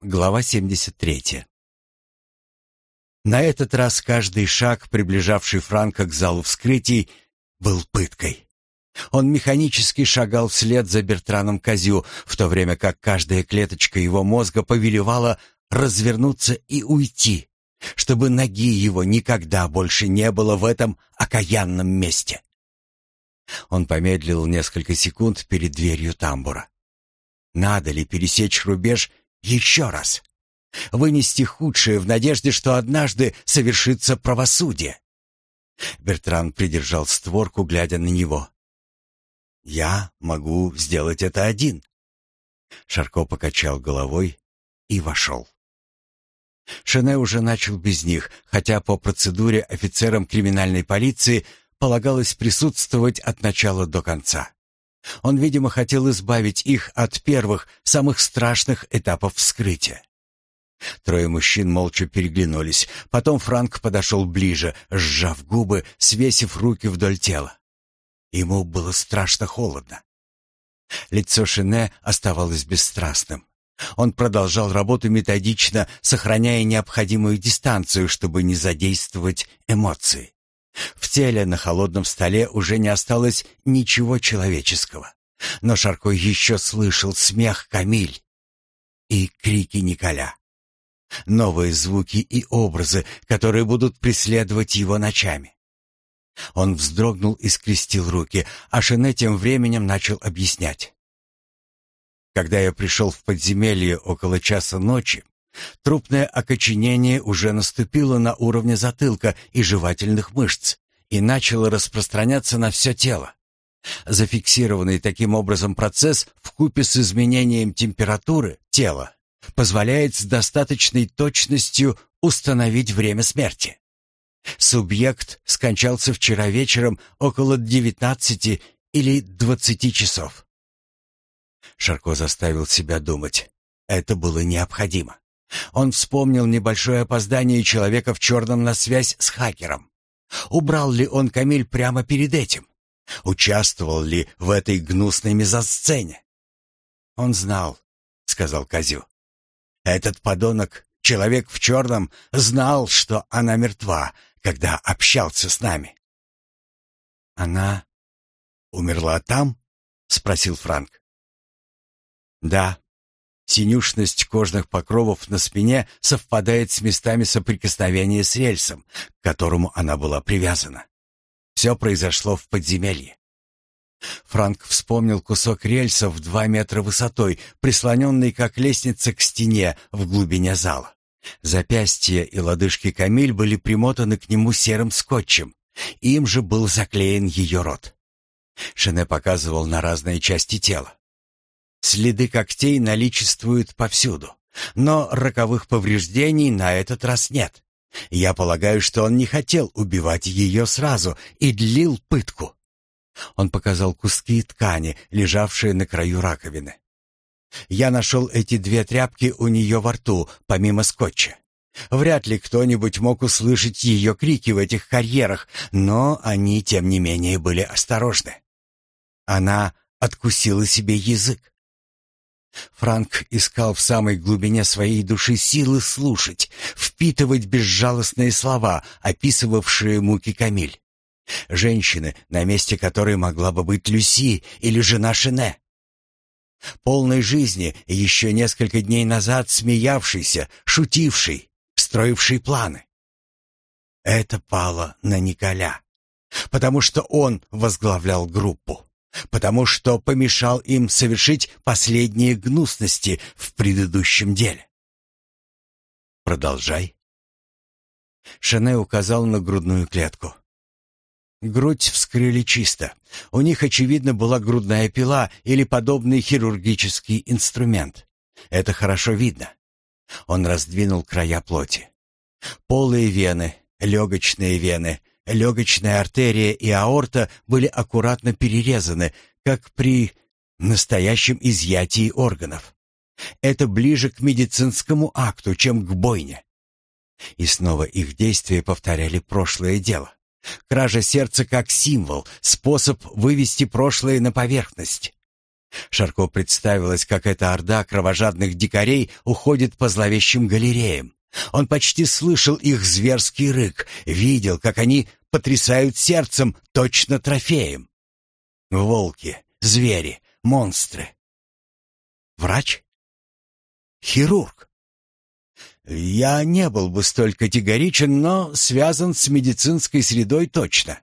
Глава 73. На этот раз каждый шаг, приближавший Франка к залу вскрытий, был пыткой. Он механически шагал вслед за Бертраном Козю, в то время как каждая клеточка его мозга повелевала развернуться и уйти, чтобы ноги его никогда больше не было в этом окаянном месте. Он помедлил несколько секунд перед дверью тамбура. Надо ли пересечь рубеж еще раз. Вынести худшее в надежде, что однажды совершится правосудие. Бертран придержал створку, глядя на него. «Я могу сделать это один». Шарко покачал головой и вошел. Шене уже начал без них, хотя по процедуре офицерам криминальной полиции полагалось присутствовать от начала до конца. Он, видимо, хотел избавить их от первых, самых страшных этапов вскрытия. Трое мужчин молча переглянулись. Потом Франк подошел ближе, сжав губы, свесив руки вдоль тела. Ему было страшно холодно. Лицо Шине оставалось бесстрастным. Он продолжал работу методично, сохраняя необходимую дистанцию, чтобы не задействовать эмоции. В теле на холодном столе уже не осталось ничего человеческого. Но Шарко еще слышал смех Камиль и крики Николя. Новые звуки и образы, которые будут преследовать его ночами. Он вздрогнул и скрестил руки, а Шене тем временем начал объяснять. Когда я пришел в подземелье около часа ночи, Трупное окоченение уже наступило на уровне затылка и жевательных мышц и начало распространяться на все тело. Зафиксированный таким образом процесс вкупе с изменением температуры тела позволяет с достаточной точностью установить время смерти. Субъект скончался вчера вечером около 19 или 20 часов. Шарко заставил себя думать. Это было необходимо. Он вспомнил небольшое опоздание человека в черном на связь с хакером. Убрал ли он Камиль прямо перед этим? Участвовал ли в этой гнусной мизосцене? Он знал, сказал Козю. Этот подонок, человек в черном, знал, что она мертва, когда общался с нами. Она умерла там? спросил Франк. Да, Синюшность кожных покровов на спине совпадает с местами соприкосновения с рельсом, к которому она была привязана. Все произошло в подземелье. Франк вспомнил кусок рельса в два метра высотой, прислоненный как лестница к стене в глубине зала. Запястья и лодыжки Камиль были примотаны к нему серым скотчем. Им же был заклеен ее рот. Шене показывал на разные части тела. Следы когтей наличествуют повсюду, но роковых повреждений на этот раз нет. Я полагаю, что он не хотел убивать ее сразу и длил пытку. Он показал куски ткани, лежавшие на краю раковины. Я нашел эти две тряпки у нее во рту, помимо скотча. Вряд ли кто-нибудь мог услышать ее крики в этих карьерах, но они, тем не менее, были осторожны. Она откусила себе язык. Франк искал в самой глубине своей души силы слушать, впитывать безжалостные слова, описывавшие муки Камиль. Женщины, на месте которой могла бы быть Люси или жена Шене. Полной жизни, еще несколько дней назад смеявшийся, шутивший, строивший планы. Это пало на Николя, потому что он возглавлял группу потому что помешал им совершить последние гнусности в предыдущем деле. Продолжай. Шене указал на грудную клетку. Грудь вскрыли чисто. У них, очевидно, была грудная пила или подобный хирургический инструмент. Это хорошо видно. Он раздвинул края плоти. Полые вены, легочные вены, Легочная артерия и аорта были аккуратно перерезаны, как при настоящем изъятии органов. Это ближе к медицинскому акту, чем к бойне. И снова их действия повторяли прошлое дело. Кража сердца как символ, способ вывести прошлое на поверхность. Шарко представилось, как эта орда кровожадных дикарей уходит по зловещим галереям. Он почти слышал их зверский рык, видел, как они потрясают сердцем, точно трофеем. Волки, звери, монстры. Врач? Хирург? Я не был бы столь категоричен, но связан с медицинской средой точно.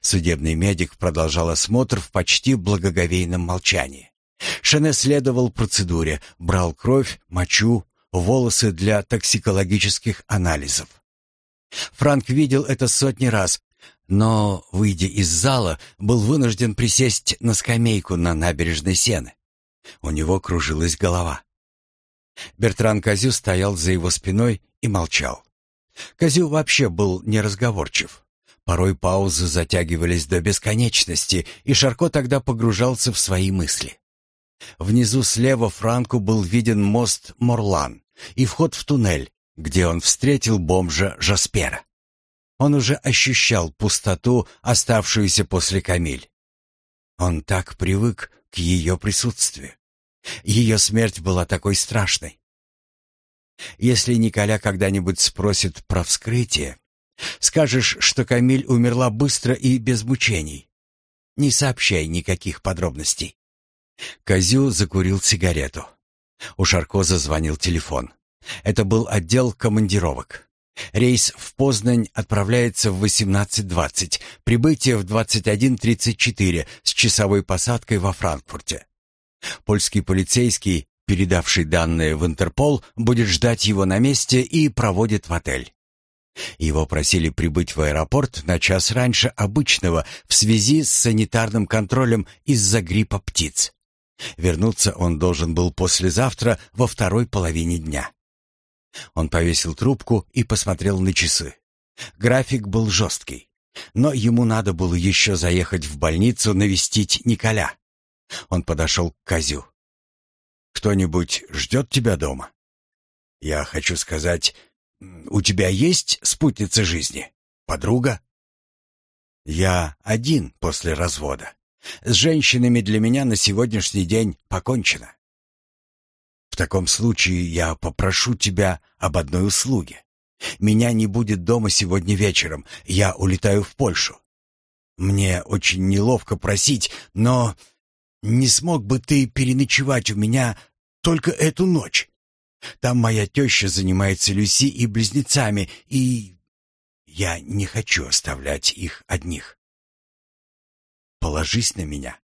Судебный медик продолжал осмотр в почти благоговейном молчании. Шене следовал процедуре, брал кровь, мочу, волосы для токсикологических анализов. Франк видел это сотни раз, но, выйдя из зала, был вынужден присесть на скамейку на набережной Сены. У него кружилась голова. Бертран Козю стоял за его спиной и молчал. Козю вообще был неразговорчив. Порой паузы затягивались до бесконечности, и Шарко тогда погружался в свои мысли. Внизу слева Франку был виден мост Морлан и вход в туннель, где он встретил бомжа Жаспера. Он уже ощущал пустоту, оставшуюся после Камиль. Он так привык к ее присутствию. Ее смерть была такой страшной. Если Николя когда-нибудь спросит про вскрытие, Скажешь, что Камиль умерла быстро и без мучений. Не сообщай никаких подробностей. Козю закурил сигарету. У Шарко зазвонил телефон. Это был отдел командировок. Рейс в Познань отправляется в 18.20, прибытие в 21.34 с часовой посадкой во Франкфурте. Польский полицейский, передавший данные в Интерпол, будет ждать его на месте и проводит в отель. Его просили прибыть в аэропорт на час раньше обычного в связи с санитарным контролем из-за гриппа птиц. Вернуться он должен был послезавтра во второй половине дня. Он повесил трубку и посмотрел на часы. График был жесткий, но ему надо было еще заехать в больницу навестить Николя. Он подошел к Козю. «Кто-нибудь ждет тебя дома?» «Я хочу сказать, у тебя есть спутница жизни? Подруга? Я один после развода. С женщинами для меня на сегодняшний день покончено. В таком случае я попрошу тебя об одной услуге. Меня не будет дома сегодня вечером. Я улетаю в Польшу. Мне очень неловко просить, но не смог бы ты переночевать у меня только эту ночь? Там моя теща занимается Люси и близнецами, и я не хочу оставлять их одних. Положись на меня.